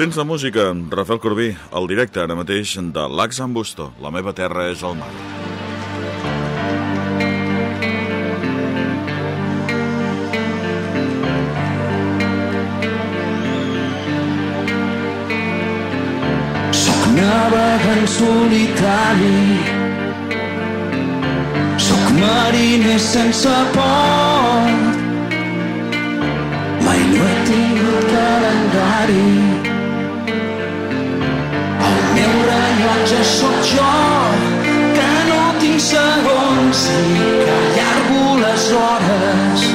Temps de música, Rafael Corbí, al directe ara mateix de l'Axambusto. La meva terra és el mar. Soc navegant solitari mariner sense port. Mai no he tingut calendari. platja sóc jo, que no tinc segons i callar-vos les hores.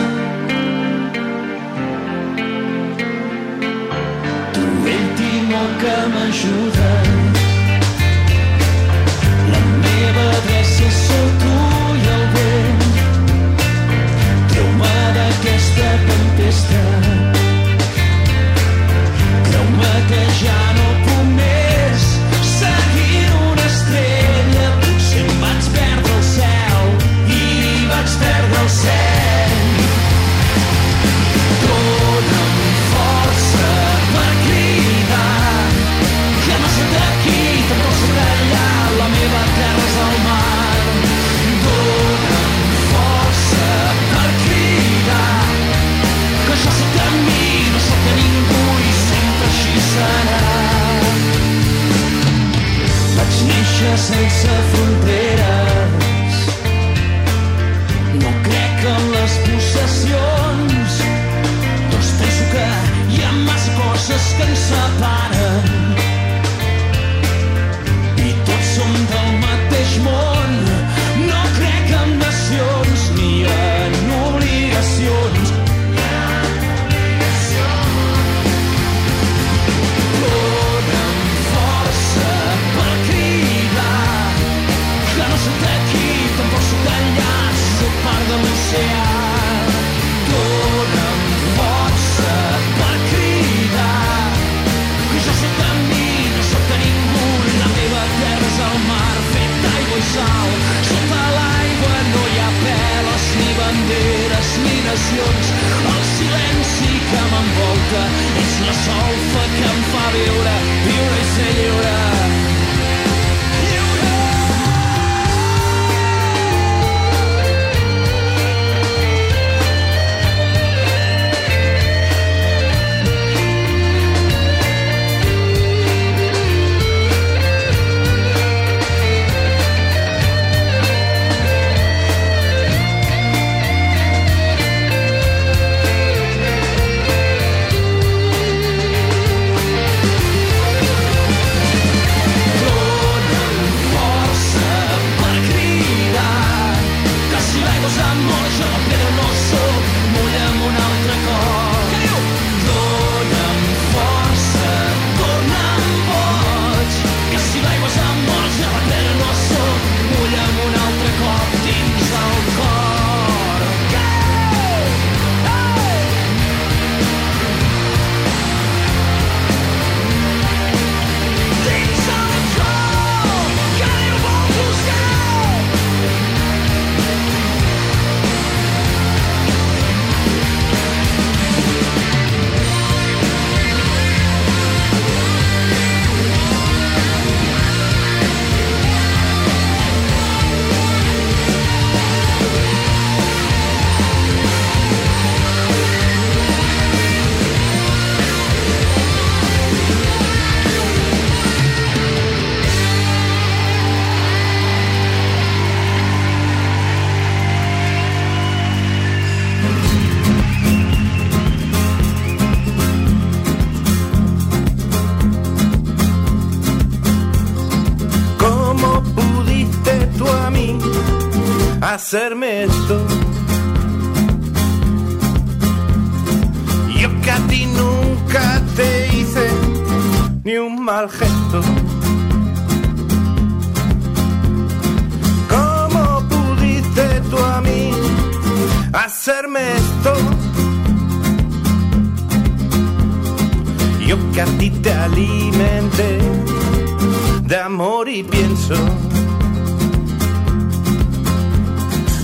lamento. Yo que a ti te alimenté de amor y pienso.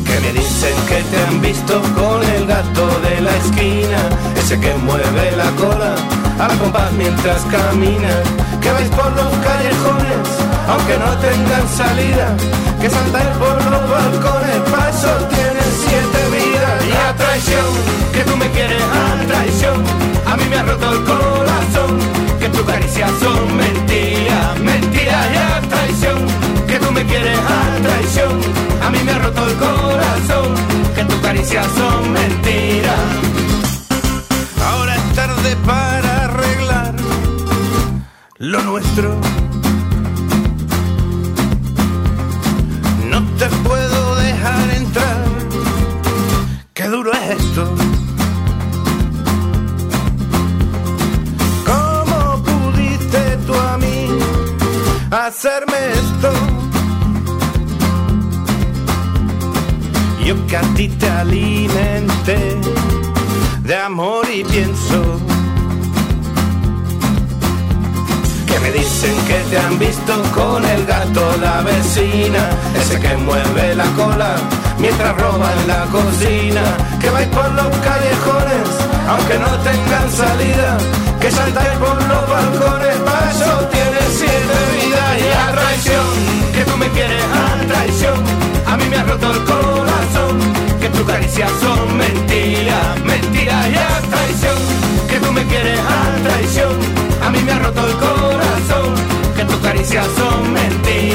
Que me dicen que te han visto con el gato de la esquina, ese que mueve la cola al compás mientras caminas. Que vais por los callejones, aunque no tengan salida, que saltar por los balcones, paso tiempo traición, que tú me quieres a traición, a mí me ha roto el corazón, que tus caricias son mentiras, mentiras y a traición, que tú me quieres a traición, a mí me ha roto el corazón, que tus caricias son mentiras. Ahora es tarde para arreglar lo nuestro. Hacerme esto? Yo que a ti te alimenté de amor y pienso que me dicen que te han visto con el gato la vecina, ese que mueve la cola mientras roba en la cocina, que vais por los callejones aunque no tengan salida, que saltáis por los balcones, paso tienes siete vidas y a que tú me quieres a traición, a mí me ha roto el corazón, que tus caricias son mentiras, mentiras y a traición, que tú me quieres a traición, a mí me ha roto el corazón, que tus caricias son mentiras,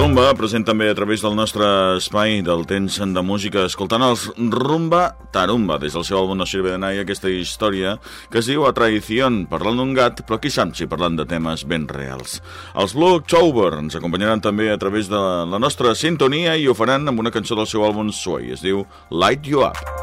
rumba present també a través del nostre espai del temps de música, escoltant els Rumba Tarumba, des del seu àlbum No sirve de nada, aquesta història que es diu A Tradición, parlant d'un gat, però qui sap si parlant de temes ben reals. Els Blue October ens acompanyaran també a través de la nostra sintonia i ho faran amb una cançó del seu àlbum Sway, es diu Light You Up.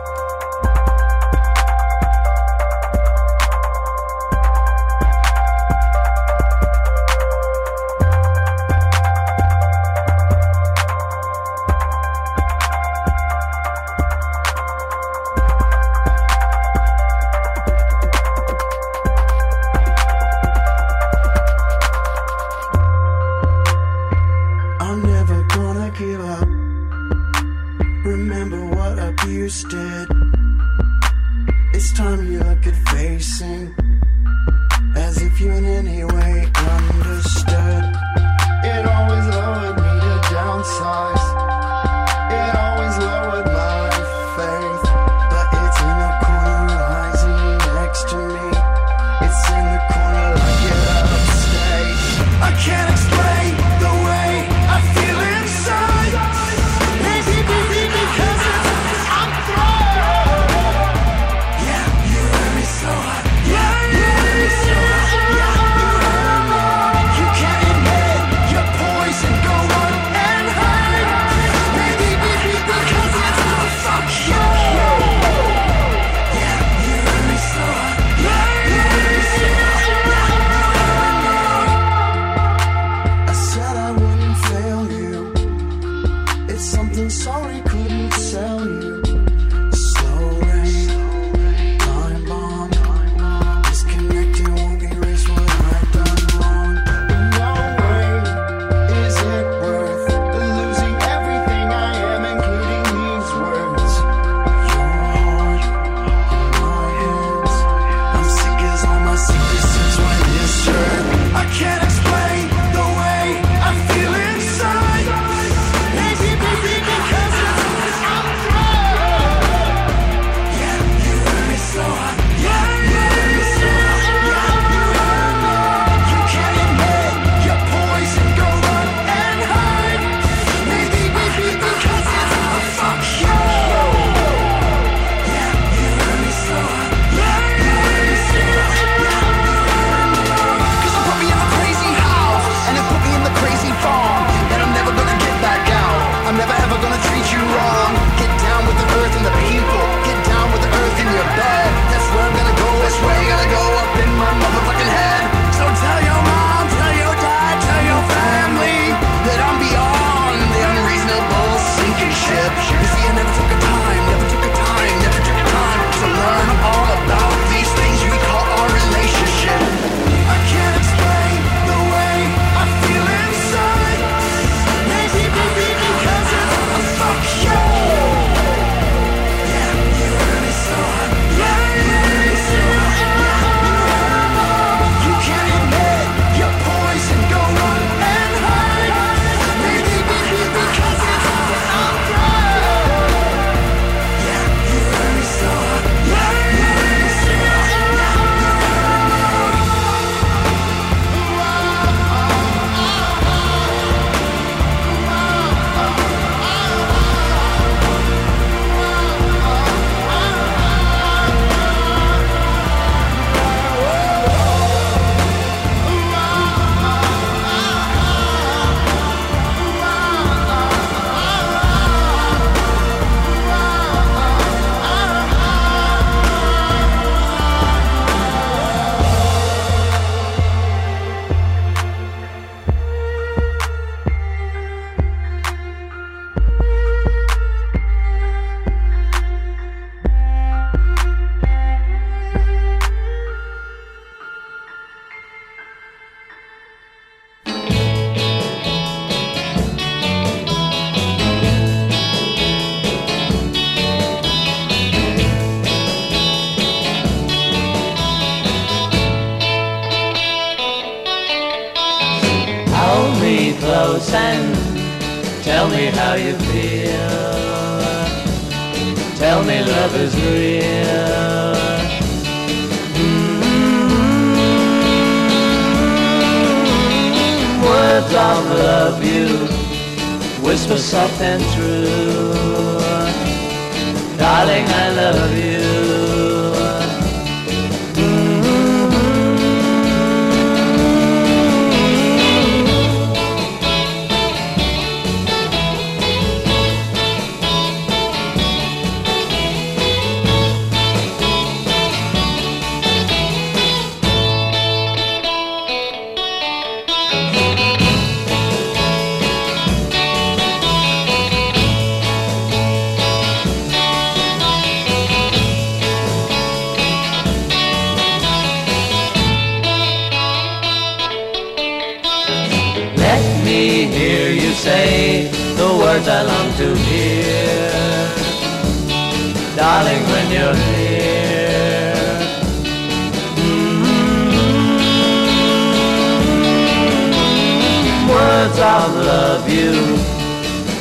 Darling, I love you.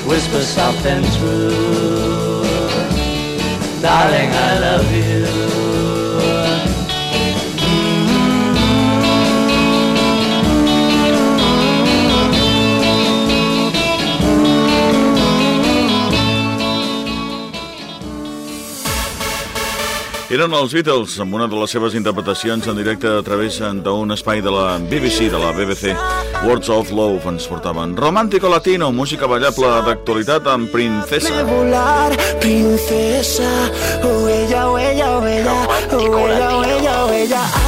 Whisper soft and true. Darling, I love you. Eren els Beatles amb una de les seves interpretacions en directe a través d'un espai de la BBC, de la BBC. Words of Love ens portaven. Romántico Latino, música ballable d'actualitat amb Princesa. de volar, princesa. Oh, ella, oh, ella, oh, ella. Oh, ella, oh, ella, oh, ella. Ay, ay,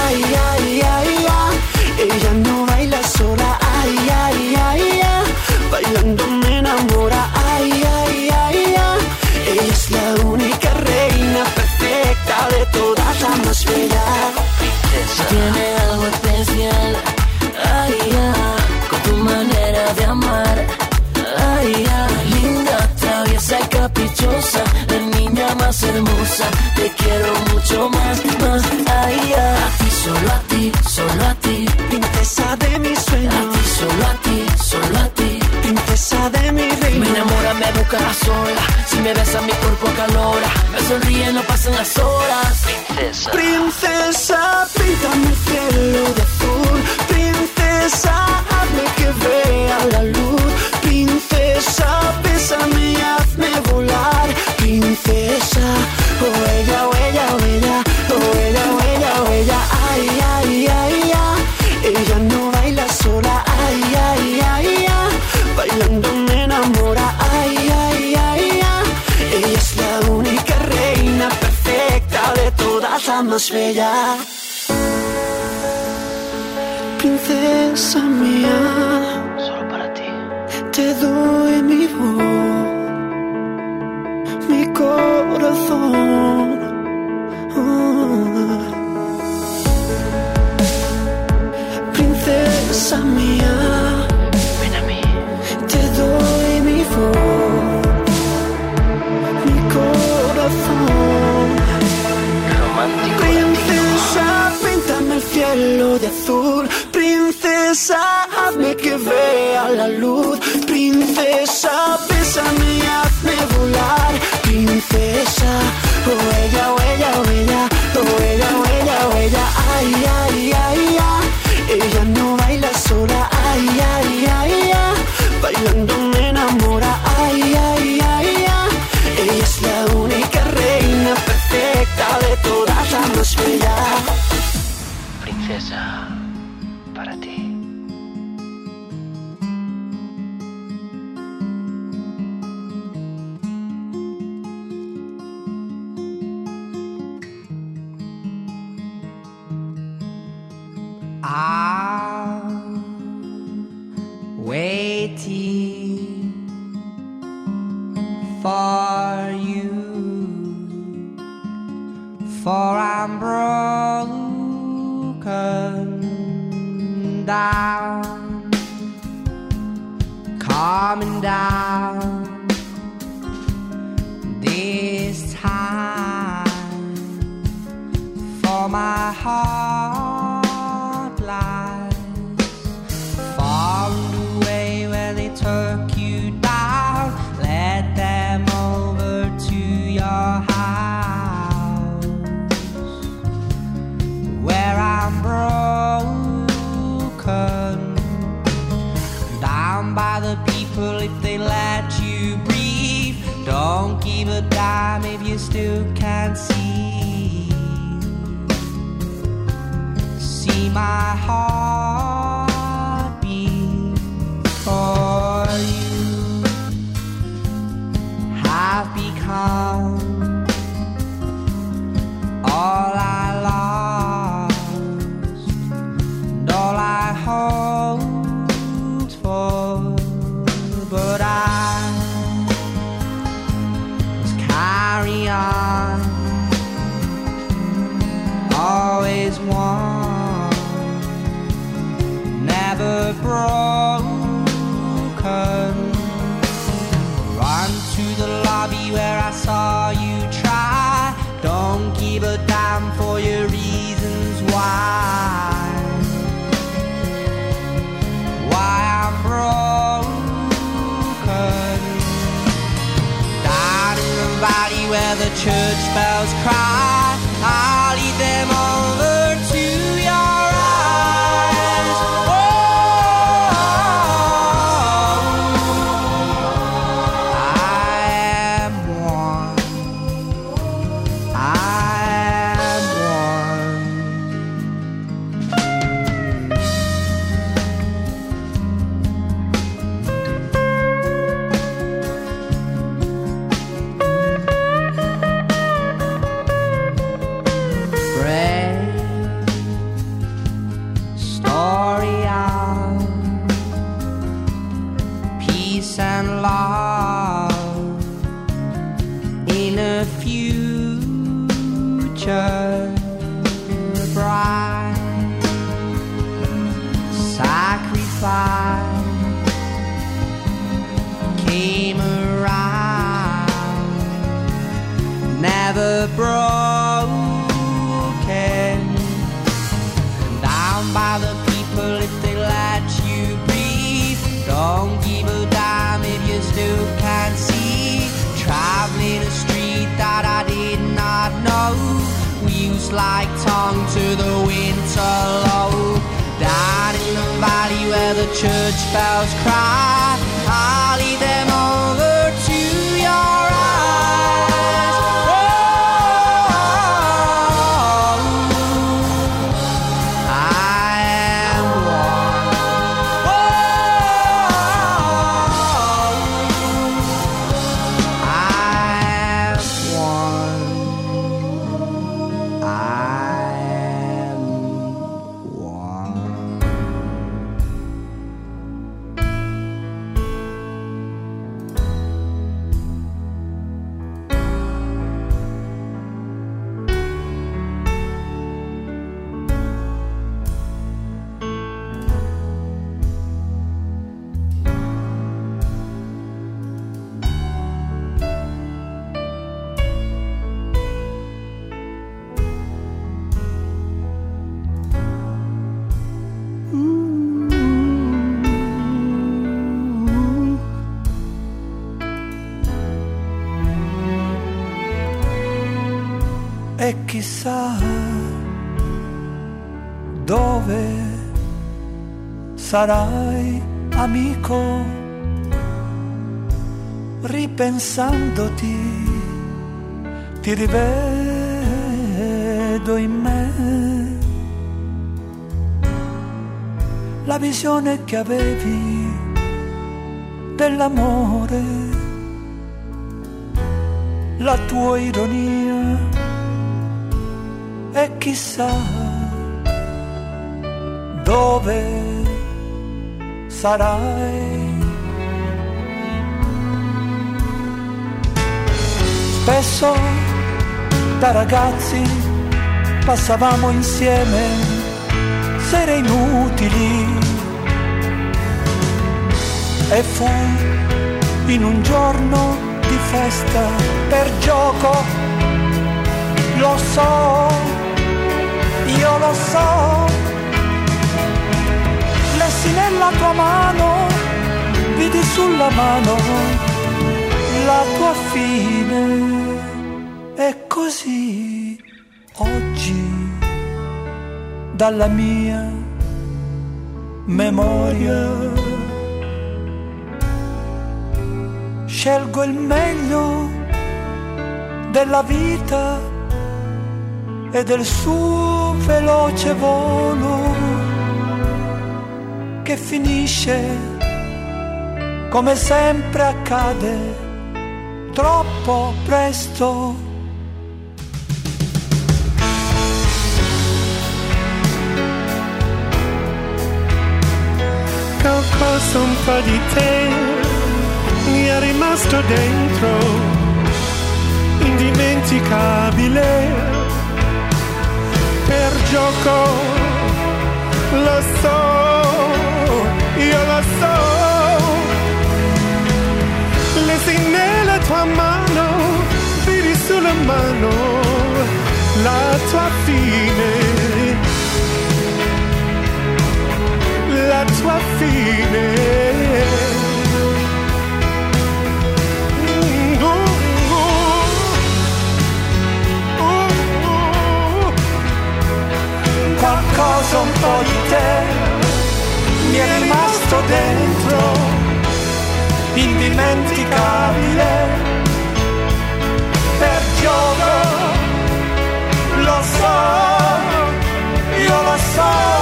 las más bella. Tiene algo especial, ay, ay, con tu manera de amar, ay, ay, linda, traviesa y caprichosa, la niña más hermosa, te quiero mucho más, más, ay, ay, a ti, solo a ti, solo a ti, Princesa sola, si me besa mi cuerpo calora, me sonríe, no pasan las horas. Princesa. Princesa, píntame el cielo de azul. Princesa, hazme que vea la luz. Princesa, bésame y hazme volar. Princesa, oh ella, oh ella, oh ella, oh ella, oh ella, oh ella. Más bella. Princesa mía, Solo para ti. te doy mi voz, mi corazón. Ah. Princesa mía, Ven a mí. te doy mi voz, mi corazón. Romántico Princesa, píntame el cielo de azul. Princesa, hazme que vea la luz. Princesa, bésame y hazme volar. Princesa, oh ella, oh ella, oh ella, oh ella, oh ella, oh ella. Ay, ay, Princesa, para ti. bells cry. e chissà dove sarai amico ripensandoti ti rivedo in me. La visione che avevi dell'amore la tua ironia e chissà dove sarai. Spesso da ragazzi passavamo insieme sere inutili e fu in un giorno di festa per gioco, lo so la tua mano, vidi sulla mano la tua fine. E così oggi dalla mia memoria scelgo il meglio della vita e del suo veloce volo che finisce come sempre accade troppo presto. Qualcosa un po' di te mi è rimasto dentro, indimenticabile, per gioco, lo so, io lo so, lesi nella tua mano, vedi sulla mano la tua fine. la tua fine. Qualcosa un po' di te mi è rimasto dentro, indimenticabile, per gioco, lo so, io lo so.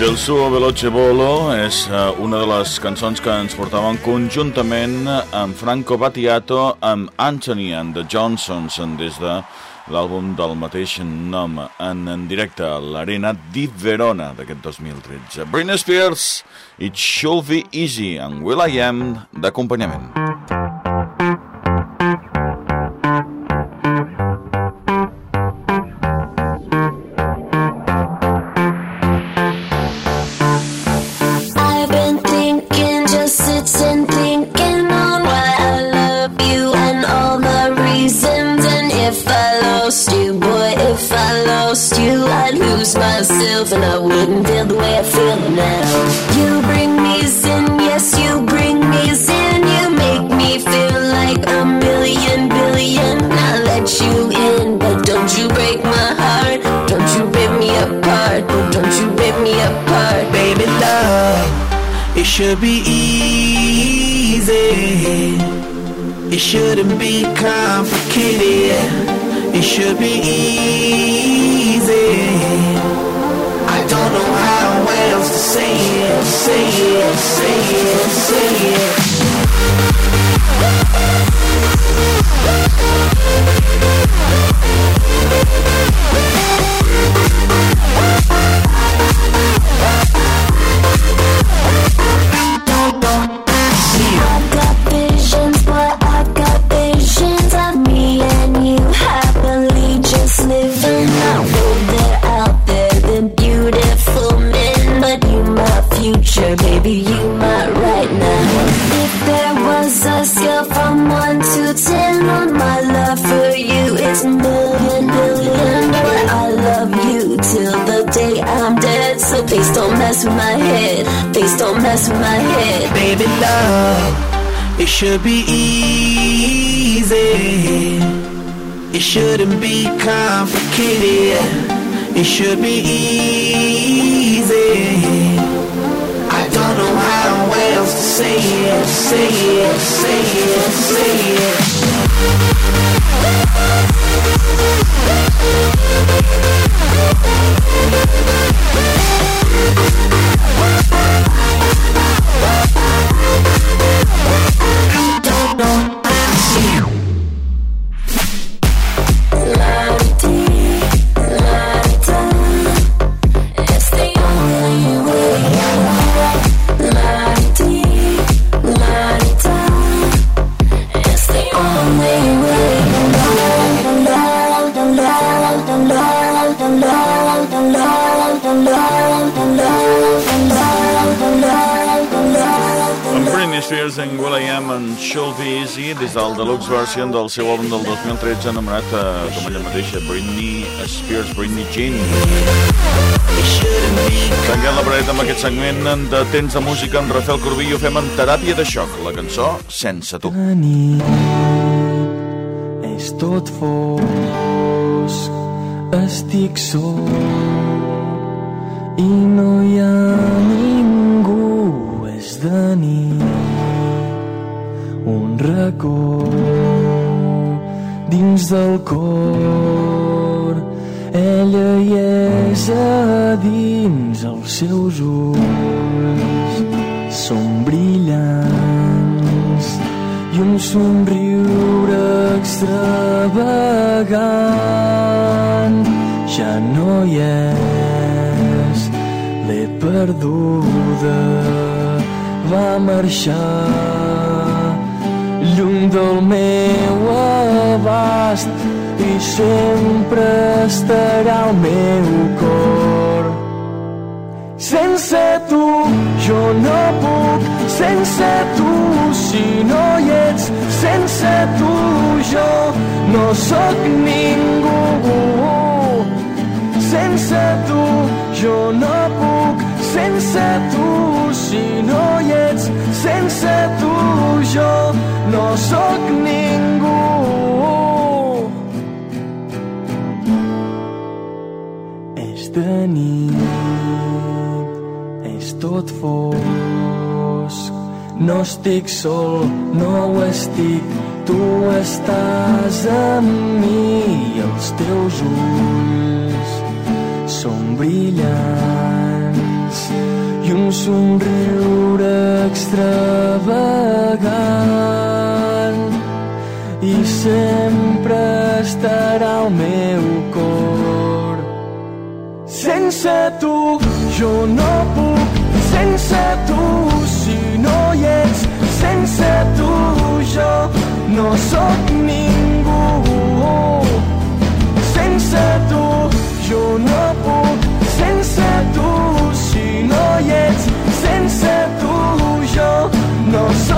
Del suo Veloce Volo és eh, una de les cançons que ens portaven conjuntament amb Franco Battiato amb Anthony and the Johnsons des de l'àlbum del mateix nom en, en directe a l'Arena di Verona d'aquest 2013. Britney Spears, It Should Be Easy, en Will I Am d'acompanyament. I've should be easy. It shouldn't be complicated. It should be easy. I don't know how else to say it, say it, say it, say it. My head. baby love, it should be easy. It shouldn't be complicated. It should be easy. I don't know how else to say it, say it, say it, say it. It's deluxe version del seu àlbum del 2013 anomenat eh, com ella mateixa Britney Spears Britney Jean Tanquem la paret amb aquest segment de Temps de Música amb Rafael Corbí i ho fem en Teràpia de Xoc la cançó Sense Tu és tot fosc estic sol i no hi ha ningú, és de nit. Racó dins del cor, ella hi és a dins els seus ulls. Són brillants i un somriure extravagant. Ja no hi és l'he perduda va marxar lluny del meu abast i sempre estarà al meu cor sense tu jo no puc, sense tu si no hi ets, sense tu jo no sóc ningú. Sense tu jo no puc, sense tu si no hi ets, sense tu jo no sóc ningú. És de nit, és tot fosc. No estic sol, no ho estic, tu estàs amb mi i els teus ulls són brillants i un somriure extravagant. I sempre estarà al meu cor. Sense tu jo no puc, sense tu si no hi ets, sense tu jo no sóc ningú. Sense tu jo no puc, no